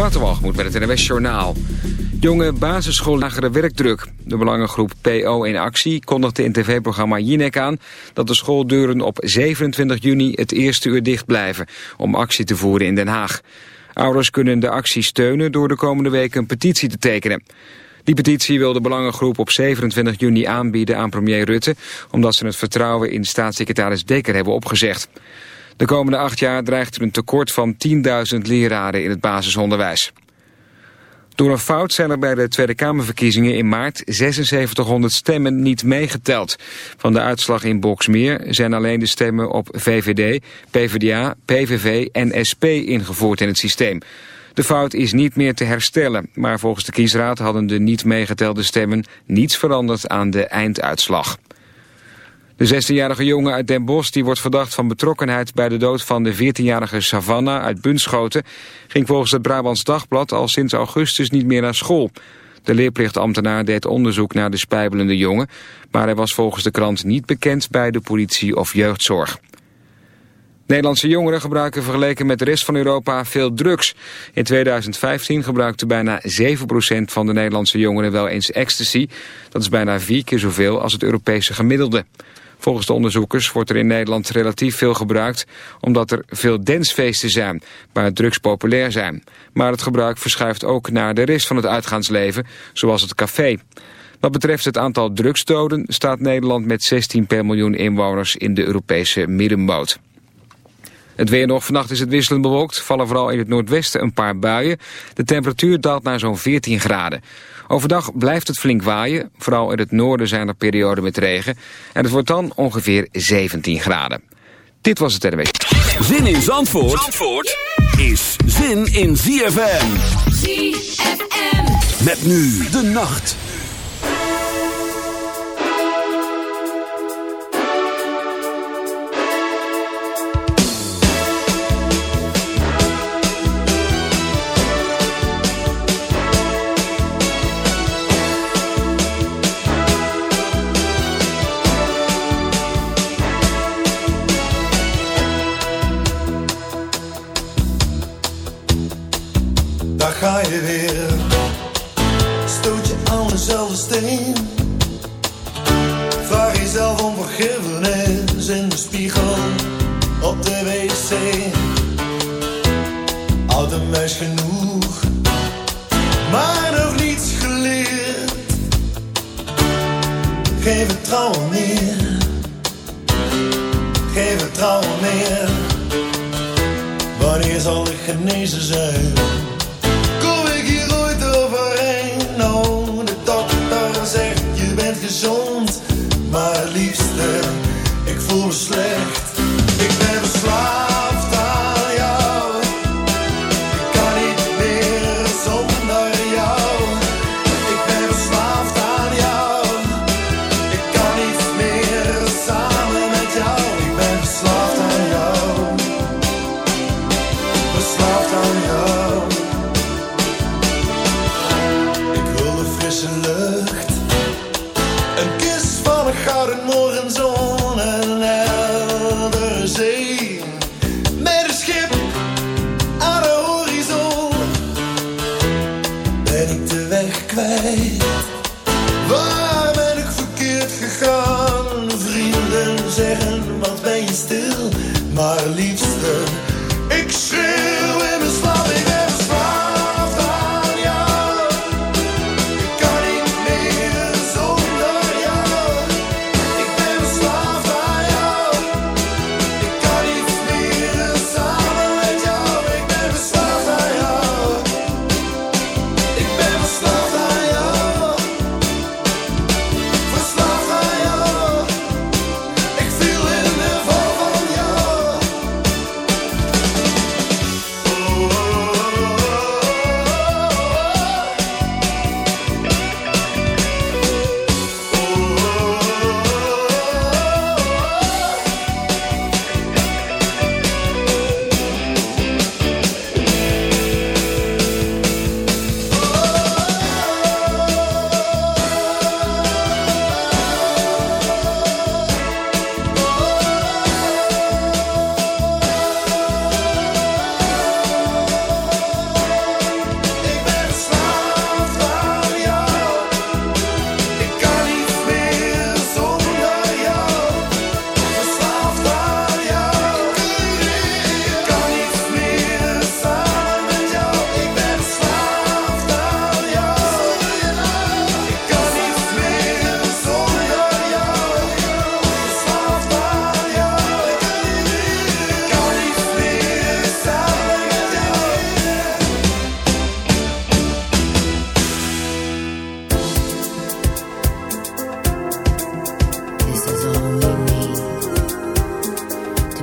Waterwalgemoed met het NWS Journaal. Jonge basisschool lagere werkdruk. De belangengroep PO in actie kondigde in tv-programma Jinek aan... dat de schooldeuren op 27 juni het eerste uur dicht blijven... om actie te voeren in Den Haag. Ouders kunnen de actie steunen door de komende weken een petitie te tekenen. Die petitie wil de belangengroep op 27 juni aanbieden aan premier Rutte... omdat ze het vertrouwen in staatssecretaris Dekker hebben opgezegd. De komende acht jaar dreigt er een tekort van 10.000 leraren in het basisonderwijs. Door een fout zijn er bij de Tweede Kamerverkiezingen in maart 7600 stemmen niet meegeteld. Van de uitslag in Boksmeer zijn alleen de stemmen op VVD, PvdA, PVV en SP ingevoerd in het systeem. De fout is niet meer te herstellen, maar volgens de kiesraad hadden de niet meegetelde stemmen niets veranderd aan de einduitslag. De 16-jarige jongen uit Den Bosch die wordt verdacht van betrokkenheid bij de dood van de 14-jarige Savannah uit Bunschoten ging volgens het Brabants Dagblad al sinds augustus niet meer naar school. De leerplichtambtenaar deed onderzoek naar de spijbelende jongen, maar hij was volgens de krant niet bekend bij de politie of jeugdzorg. Nederlandse jongeren gebruiken vergeleken met de rest van Europa veel drugs. In 2015 gebruikte bijna 7% van de Nederlandse jongeren wel eens ecstasy. Dat is bijna vier keer zoveel als het Europese gemiddelde. Volgens de onderzoekers wordt er in Nederland relatief veel gebruikt... omdat er veel dansfeesten zijn, waar drugs populair zijn. Maar het gebruik verschuift ook naar de rest van het uitgaansleven, zoals het café. Wat betreft het aantal drugsdoden staat Nederland met 16 per miljoen inwoners in de Europese middenmoot. Het weer nog. Vannacht is het wisselend bewolkt. Vallen vooral in het noordwesten een paar buien. De temperatuur daalt naar zo'n 14 graden. Overdag blijft het flink waaien. Vooral in het noorden zijn er perioden met regen. En het wordt dan ongeveer 17 graden. Dit was het RW. Zin in Zandvoort, Zandvoort is zin in ZFM. ZFM. Met nu de nacht. Om vergiffenis in de spiegel op de wc. Oude meis genoeg, maar nog niets geleerd. Geen vertrouwen meer, geen vertrouwen meer. Wanneer zal ik genezen zijn?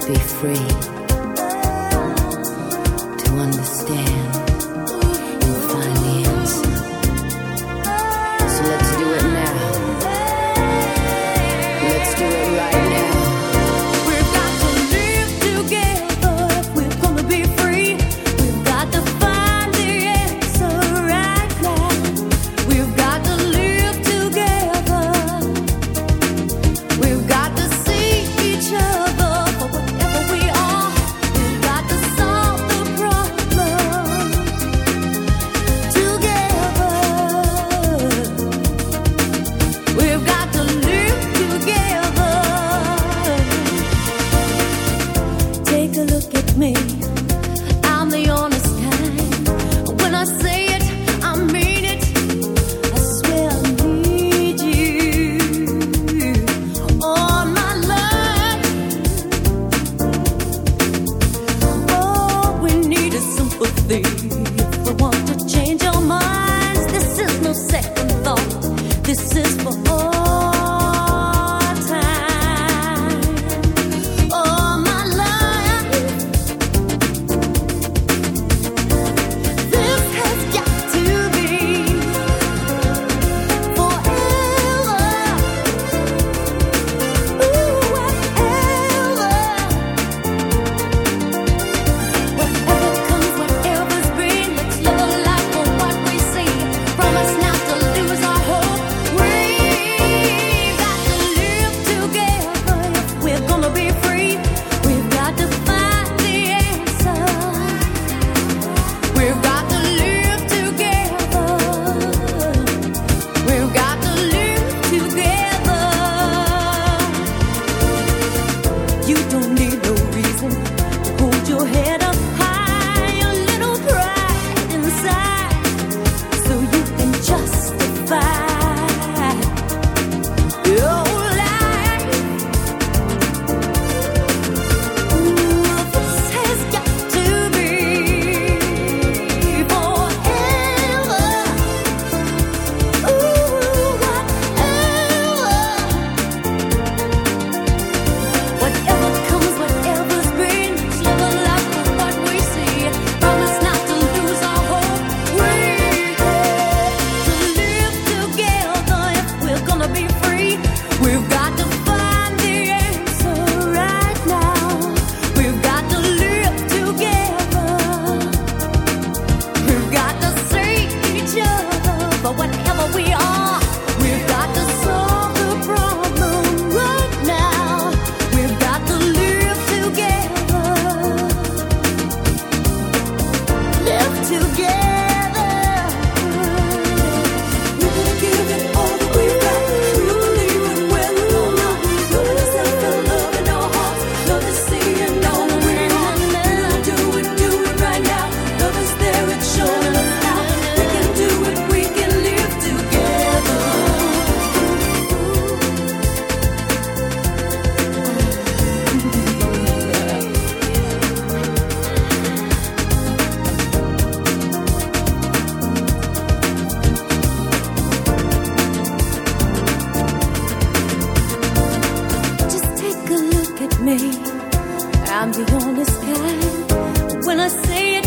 be free. me. I'm the honest guy. when I say it.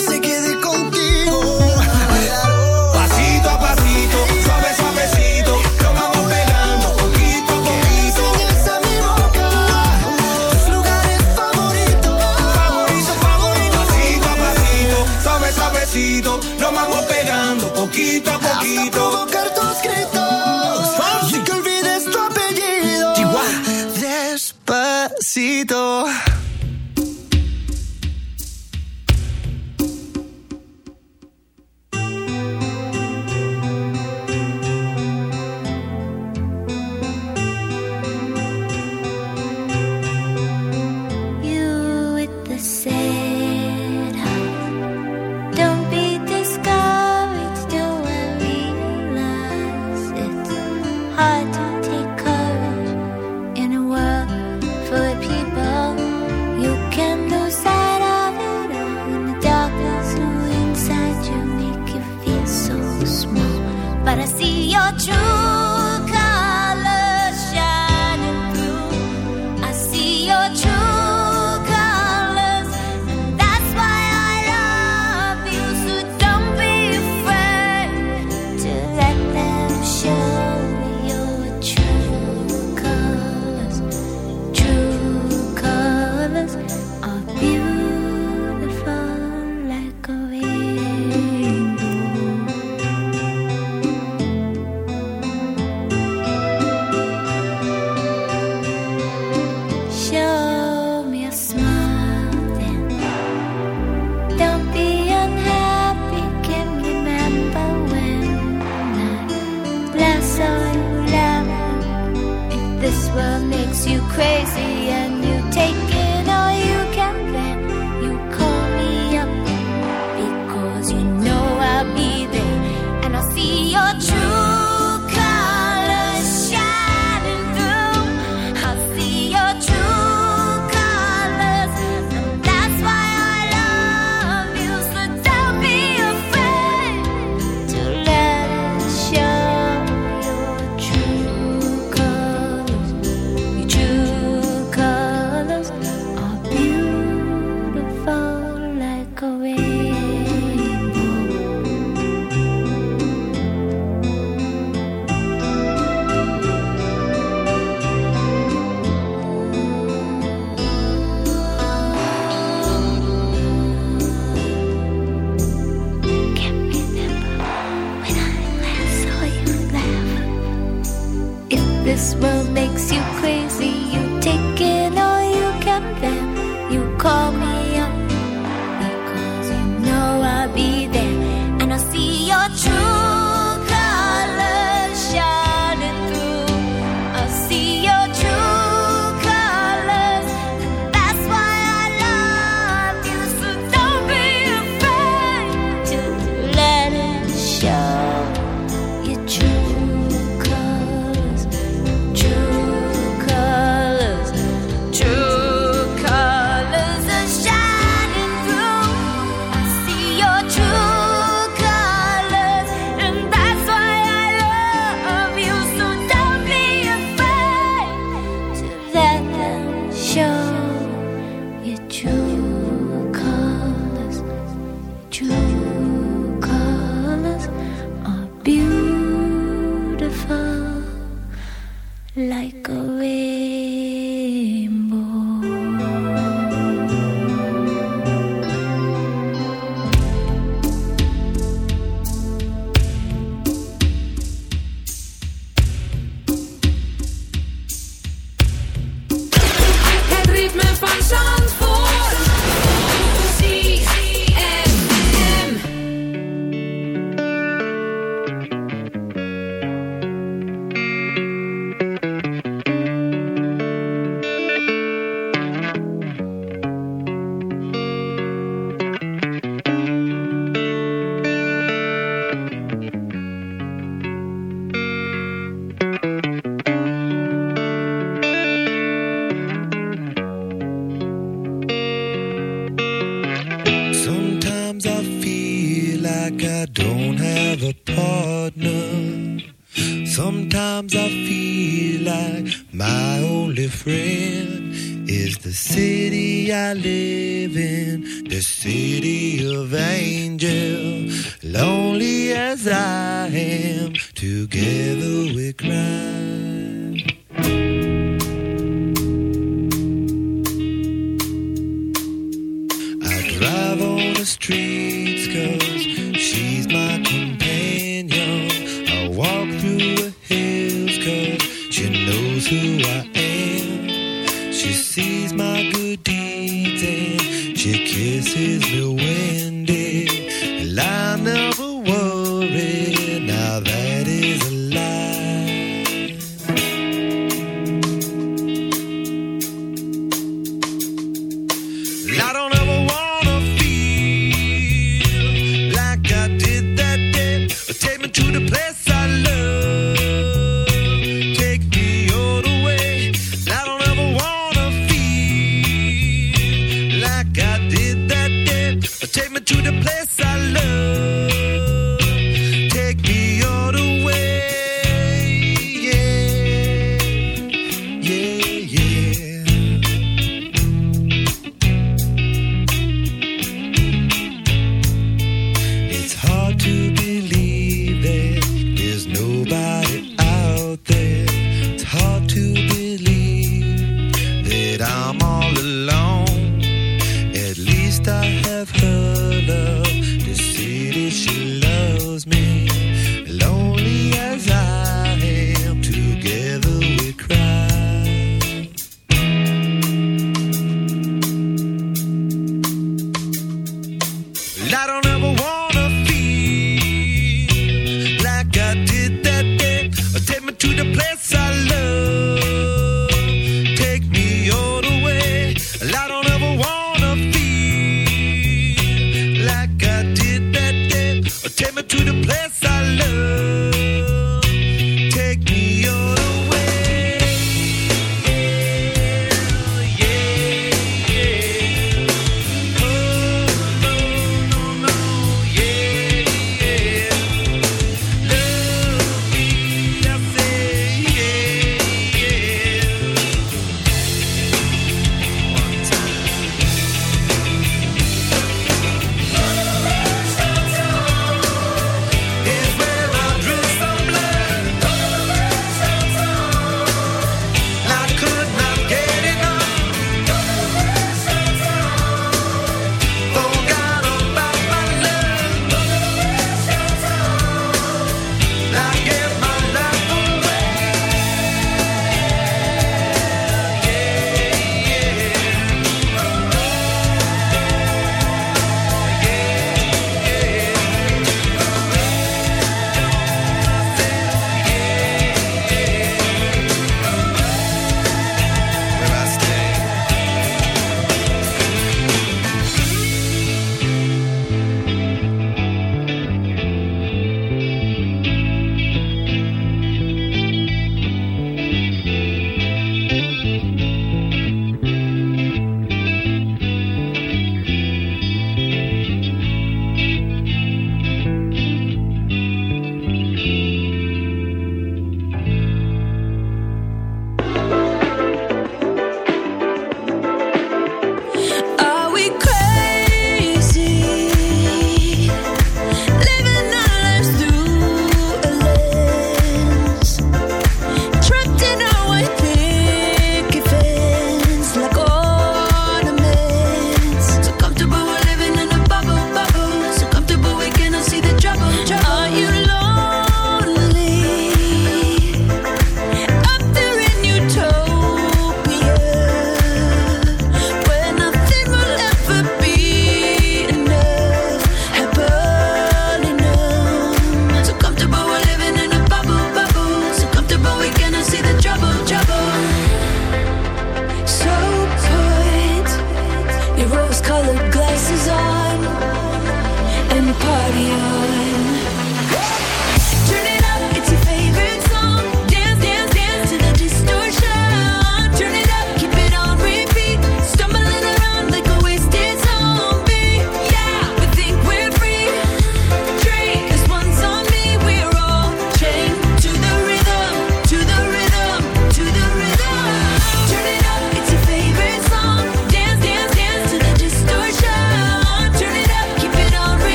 this world makes you crazy and you take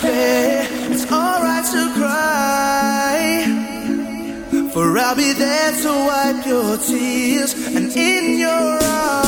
Despair. It's alright to cry. For I'll be there to wipe your tears and in your arms.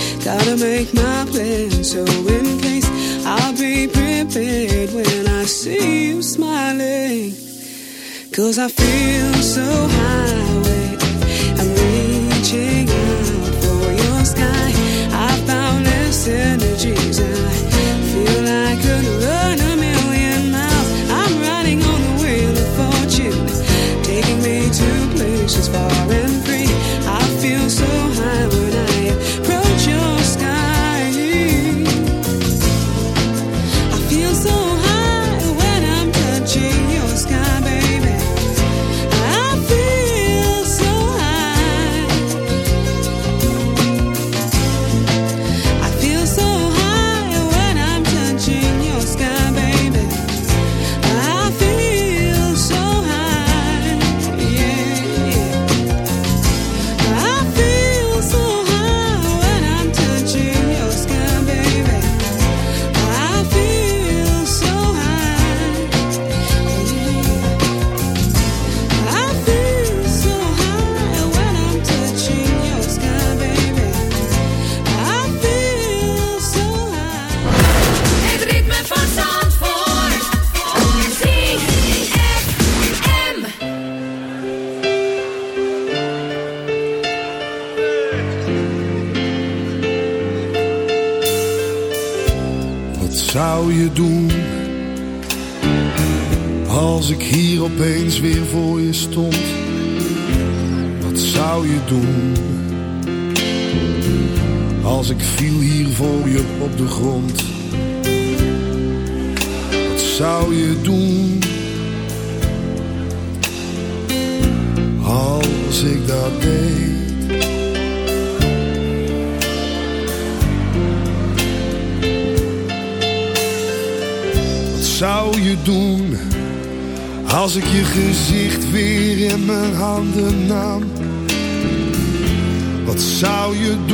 Gotta make my plan, so in case I'll be prepared when I see you smiling. Cause I feel so high, wait, I'm reaching out for your sky. I found less energies, I feel I could run